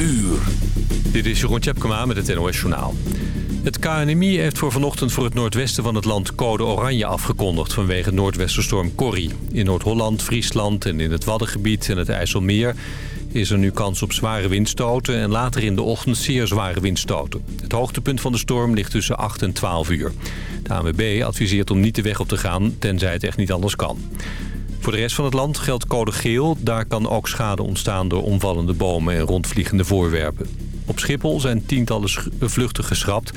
uur. Dit is Jeroen Tjepkema met het NOS Journaal. Het KNMI heeft voor vanochtend voor het noordwesten van het land code oranje afgekondigd... vanwege noordwesterstorm Corrie. In Noord-Holland, Friesland en in het Waddengebied en het IJsselmeer... is er nu kans op zware windstoten en later in de ochtend zeer zware windstoten. Het hoogtepunt van de storm ligt tussen 8 en 12 uur. De ANWB adviseert om niet de weg op te gaan, tenzij het echt niet anders kan. Voor de rest van het land geldt code geel. Daar kan ook schade ontstaan door omvallende bomen en rondvliegende voorwerpen. Op Schiphol zijn tientallen vluchten geschrapt.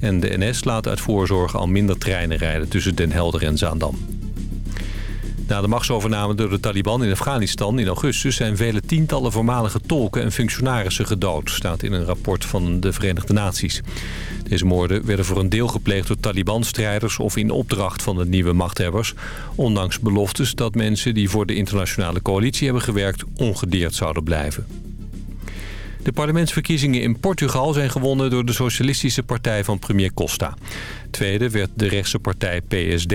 En de NS laat uit voorzorg al minder treinen rijden tussen Den Helder en Zaandam. Na de machtsovername door de Taliban in Afghanistan in augustus... zijn vele tientallen voormalige tolken en functionarissen gedood... staat in een rapport van de Verenigde Naties. Deze moorden werden voor een deel gepleegd door Taliban-strijders... of in opdracht van de nieuwe machthebbers... ondanks beloftes dat mensen die voor de internationale coalitie hebben gewerkt... ongedeerd zouden blijven. De parlementsverkiezingen in Portugal zijn gewonnen door de socialistische partij van premier Costa. Tweede werd de rechtse partij PSD.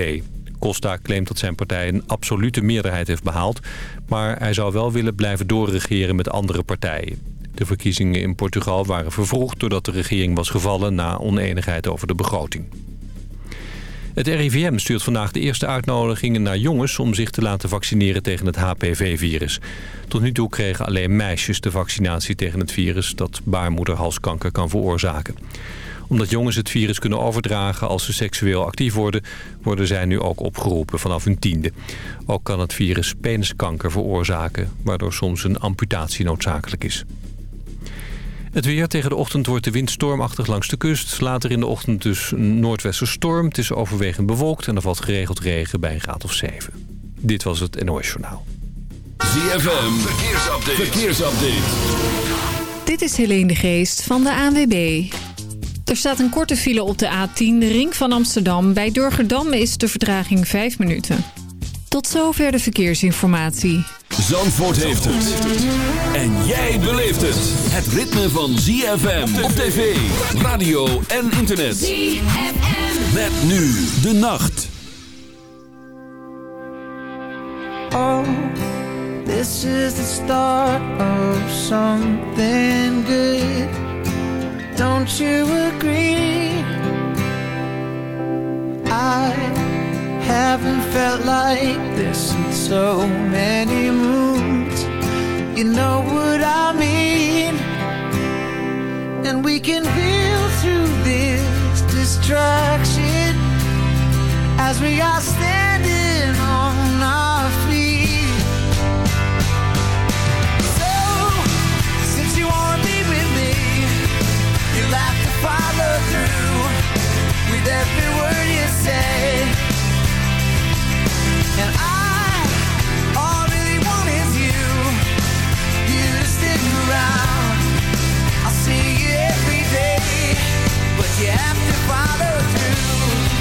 Costa claimt dat zijn partij een absolute meerderheid heeft behaald... maar hij zou wel willen blijven doorregeren met andere partijen. De verkiezingen in Portugal waren vervroegd doordat de regering was gevallen... na oneenigheid over de begroting. Het RIVM stuurt vandaag de eerste uitnodigingen naar jongens... om zich te laten vaccineren tegen het HPV-virus. Tot nu toe kregen alleen meisjes de vaccinatie tegen het virus... dat baarmoederhalskanker kan veroorzaken omdat jongens het virus kunnen overdragen als ze seksueel actief worden... worden zij nu ook opgeroepen vanaf hun tiende. Ook kan het virus peniskanker veroorzaken... waardoor soms een amputatie noodzakelijk is. Het weer tegen de ochtend wordt de wind stormachtig langs de kust. Later in de ochtend dus een noordwesterstorm. Het is overwegend bewolkt en er valt geregeld regen bij een graad of 7. Dit was het NOS Journaal. ZFM, verkeersupdate. verkeersupdate. Dit is Helene de Geest van de ANWB. Er staat een korte file op de A10, de ring van Amsterdam. Bij Durgerdam is de vertraging 5 minuten. Tot zover de verkeersinformatie. Zandvoort heeft het. En jij beleeft het. Het ritme van ZFM op tv, radio en internet. ZFM. Met nu de nacht. Oh, this is the start of something good. Don't you agree? I haven't felt like this in so many moons. You know what I mean? And we can feel through this distraction as we are standing on every word you say. And I, all I really you. You to stick around. I see you every day, but you have to follow through.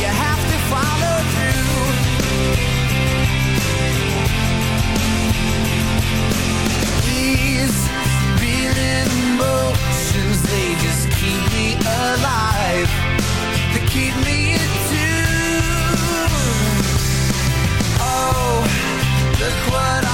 You have to follow through. Please be nimble they just keep me alive. They keep me in tune. Oh, look what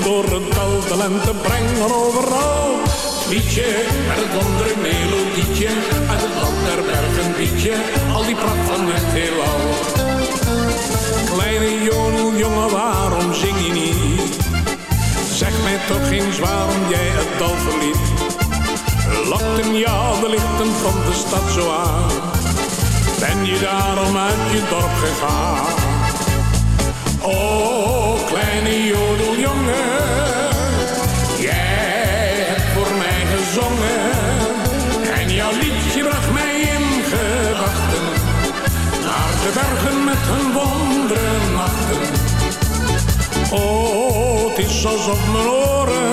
door het dal, de lente brengen overal. Liedje met het wondere melodietje, uit het land der bergen al die pracht van het heelal. Kleine jongen, jongen, waarom zing je niet? Zeg mij toch eens waarom jij het dal verliet. Lokten jou de lichten van de stad zo aan? Ben je daarom uit je dorp gegaan? O, kleine jodeljongen, jij hebt voor mij gezongen. En jouw liedje bracht mij in gedachten naar de bergen met hun wonderen nachten. O, het is alsof mijn oren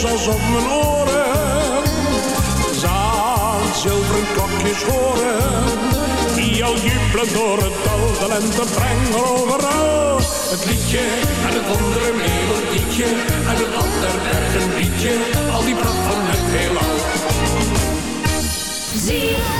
Is alsof mijn oren zaad zilveren klokjes horen. Die jou jubelen door het dal, de lente brengen overal. Het liedje en het wondere melodietje. En het ander bergen liedje, al die pracht van het heelal. ZFM.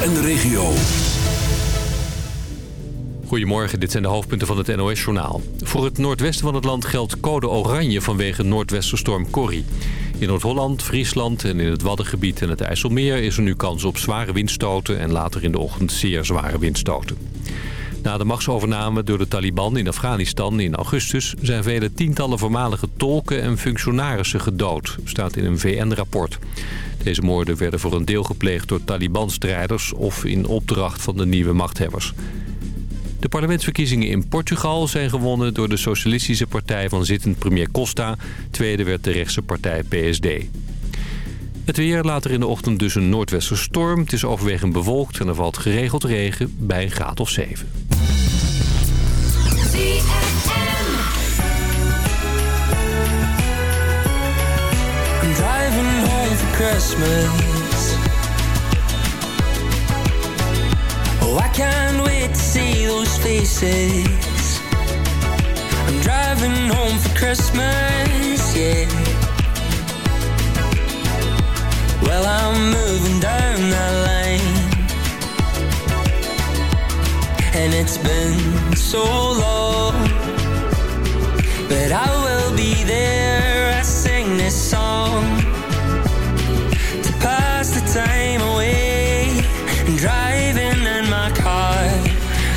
En de regio. Goedemorgen, dit zijn de hoofdpunten van het NOS-journaal. Voor het noordwesten van het land geldt code oranje vanwege noordwesterstorm Corrie. In Noord-Holland, Friesland en in het Waddengebied en het IJsselmeer... is er nu kans op zware windstoten en later in de ochtend zeer zware windstoten. Na de machtsovername door de Taliban in Afghanistan in augustus... zijn vele tientallen voormalige tolken en functionarissen gedood, staat in een VN-rapport. Deze moorden werden voor een deel gepleegd door Taliban-strijders... of in opdracht van de nieuwe machthebbers. De parlementsverkiezingen in Portugal zijn gewonnen door de socialistische partij van zittend premier Costa. Tweede werd de rechtse partij PSD. Het weer later in de ochtend dus een noordwesterstorm. Het is overwegend bewolkt en er valt geregeld regen bij een graad of 7. I'm driving home for Christmas. Oh, I can't wait to see those faces. I'm driving home for Christmas, yeah. Well, I'm moving down that lane. And it's been so long. But I will be there. I sing this song to pass the time away. Driving in my car,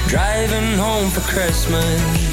driving home for Christmas.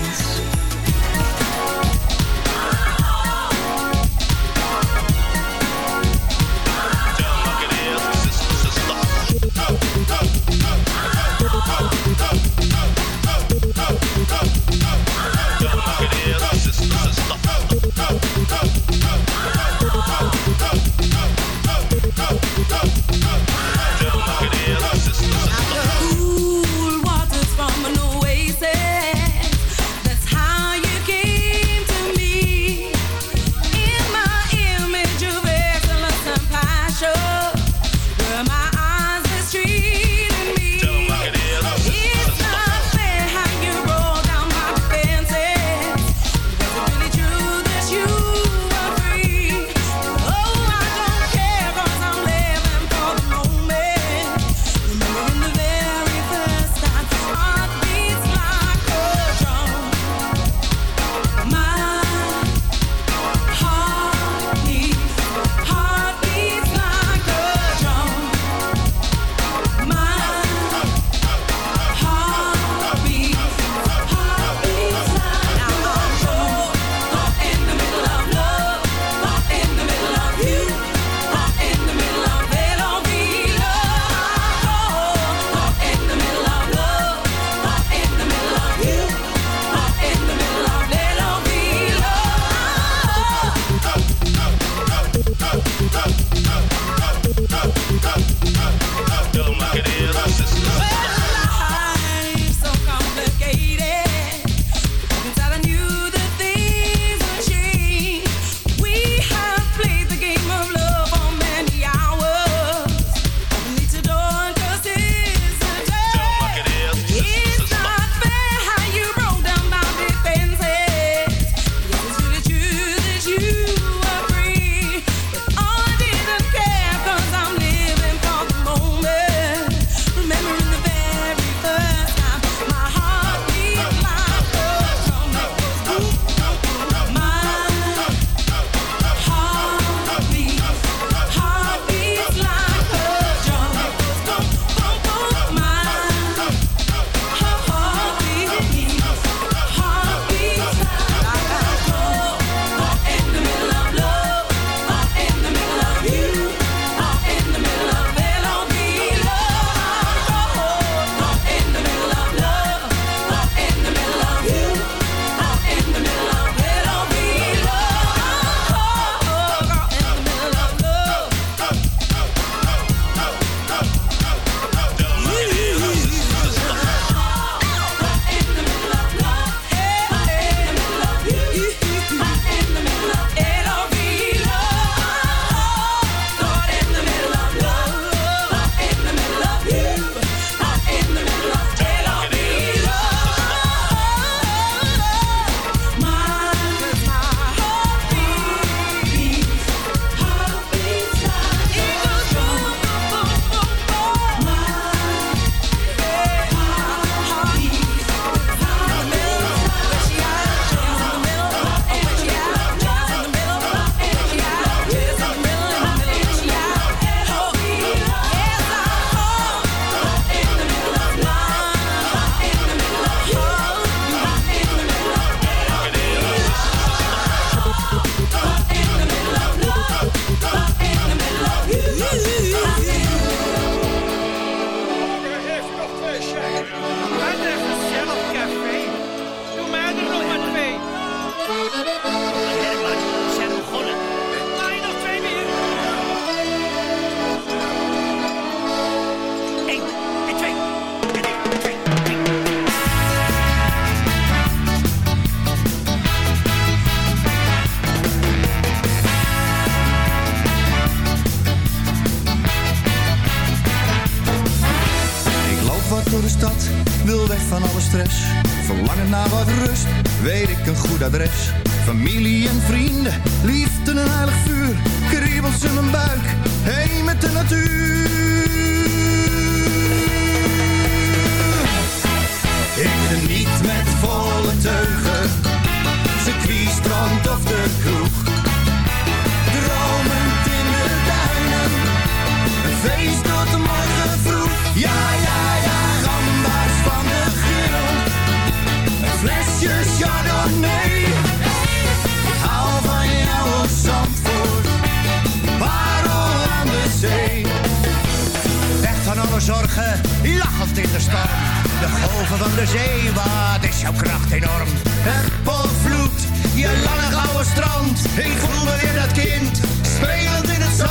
de golven van de zee, wat is jouw kracht enorm? Het potvloed, je lange gouden strand, ik voel me weer dat kind, spelend in het zand.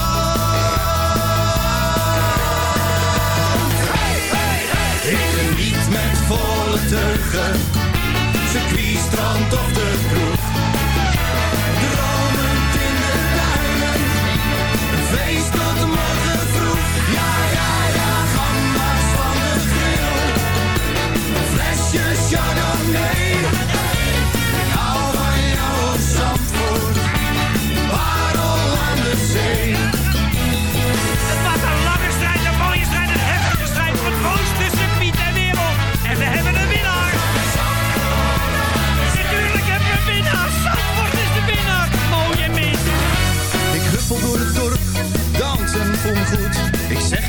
Hij hey. Ik met volle teugen, circuit, strand of de kroeg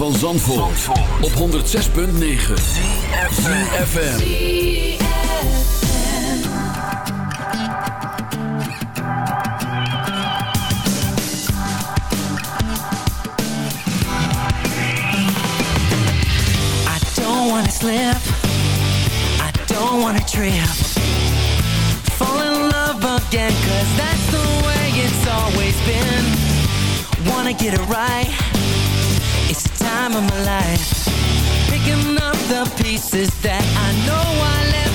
Van Zandvoort, op 106.9 CFFM I don't wanna slip. I don't wanna trip. Fall in love again, cause that's the way it's always been. Wanna get it right. Time of my life. Picking up the pieces that I know I left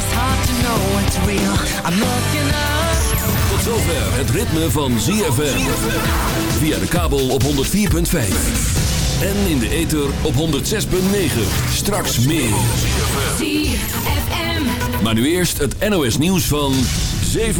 It's hard to know what's real. I'm looking up. Tot zover het ritme van ZFM. Via de kabel op 104.5. En in de ether op 106.9. Straks meer. ZFM. Maar nu eerst het NOS nieuws van 7